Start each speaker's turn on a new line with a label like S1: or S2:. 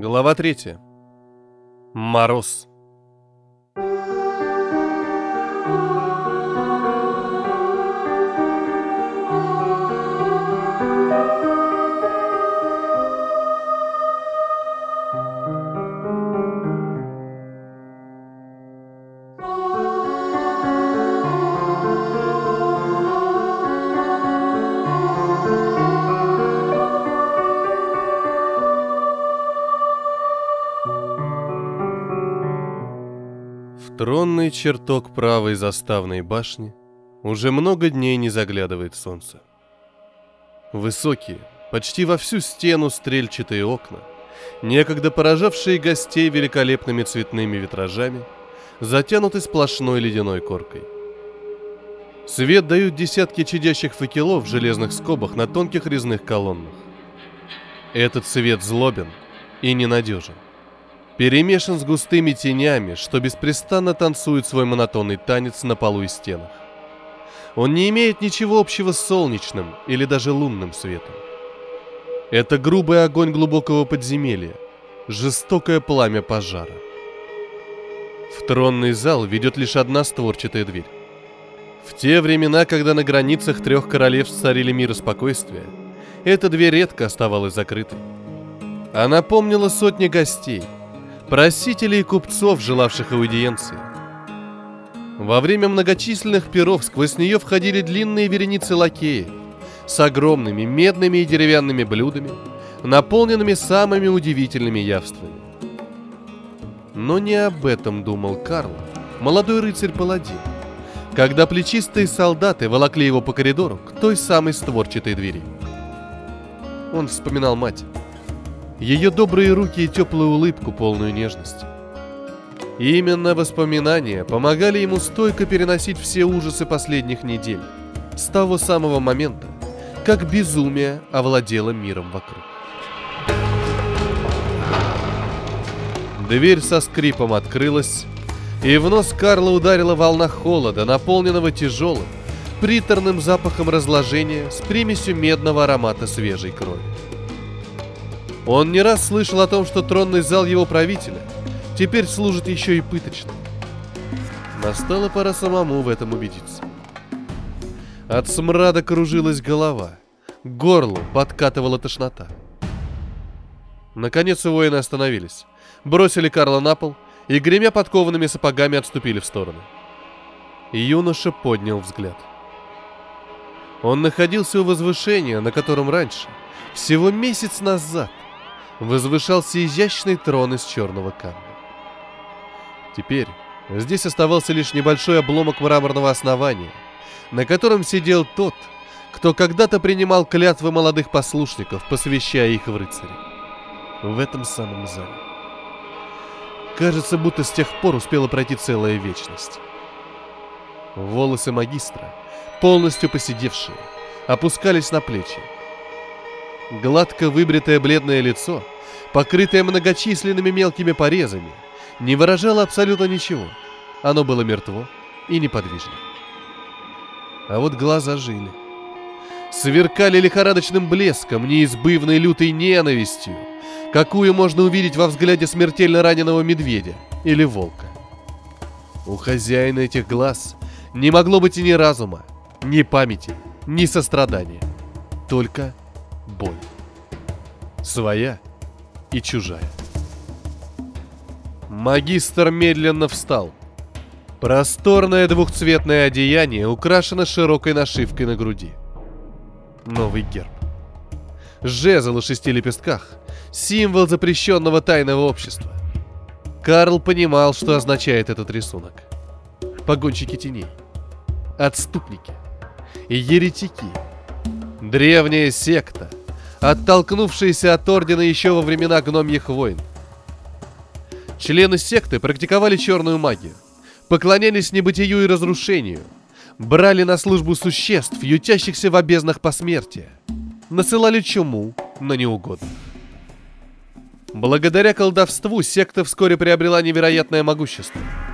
S1: Глава 3. Мороз. Тронный чертог правой заставной башни уже много дней не заглядывает солнце. Высокие, почти во всю стену стрельчатые окна, некогда поражавшие гостей великолепными цветными витражами, затянуты сплошной ледяной коркой. Свет дают десятки чадящих факелов в железных скобах на тонких резных колоннах. Этот свет злобен и ненадежен перемешан с густыми тенями, что беспрестанно танцует свой монотонный танец на полу и стенах. Он не имеет ничего общего с солнечным или даже лунным светом. Это грубый огонь глубокого подземелья, жестокое пламя пожара. В тронный зал ведет лишь одна створчатая дверь. В те времена, когда на границах трех королевств царили мир и спокойствие, эта дверь редко оставалась закрытой. Она помнила сотни гостей – просителей и купцов, желавших аудиенции. Во время многочисленных перов сквозь нее входили длинные вереницы лакеев с огромными медными и деревянными блюдами, наполненными самыми удивительными явствами. Но не об этом думал Карл, молодой рыцарь-паладин, когда плечистые солдаты волокли его по коридору к той самой створчатой двери. Он вспоминал мать ее добрые руки и теплую улыбку, полную нежности. И именно воспоминания помогали ему стойко переносить все ужасы последних недель, с того самого момента, как безумие овладело миром вокруг. Дверь со скрипом открылась, и в нос Карла ударила волна холода, наполненного тяжелым, приторным запахом разложения с примесью медного аромата свежей крови. Он не раз слышал о том, что тронный зал его правителя теперь служит еще и пыточным. Настала пора самому в этом убедиться. От смрада кружилась голова, к горлу подкатывала тошнота. Наконец воины остановились, бросили Карла на пол и, гремя подкованными сапогами, отступили в сторону. Юноша поднял взгляд. Он находился у возвышения, на котором раньше, всего месяц назад, возвышался изящный трон из черного камня. Теперь здесь оставался лишь небольшой обломок мраморного основания, на котором сидел тот, кто когда-то принимал клятвы молодых послушников, посвящая их в рыцари. В этом самом зале. Кажется, будто с тех пор успела пройти целая вечность. Волосы магистра, полностью поседевшие, опускались на плечи, Гладко выбритое бледное лицо, покрытое многочисленными мелкими порезами, не выражало абсолютно ничего. Оно было мертво и неподвижно. А вот глаза жили. Сверкали лихорадочным блеском, неизбывной лютой ненавистью, какую можно увидеть во взгляде смертельно раненого медведя или волка. У хозяина этих глаз не могло быть и ни разума, ни памяти, ни сострадания. Только боль. Своя и чужая. Магистр медленно встал. Просторное двухцветное одеяние украшено широкой нашивкой на груди. Новый герб. Жезл о шести лепестках. Символ запрещенного тайного общества. Карл понимал, что означает этот рисунок. Погонщики теней. Отступники. Еретики. Древняя секта, оттолкнувшиеся от ордена еще во времена гномьих войн. Члены секты практиковали черную магию, поклонялись небытию и разрушению, брали на службу существ, ютящихся в обезнах посмертия, насылали чуму на неугодных. Благодаря колдовству секта вскоре приобрела невероятное могущество –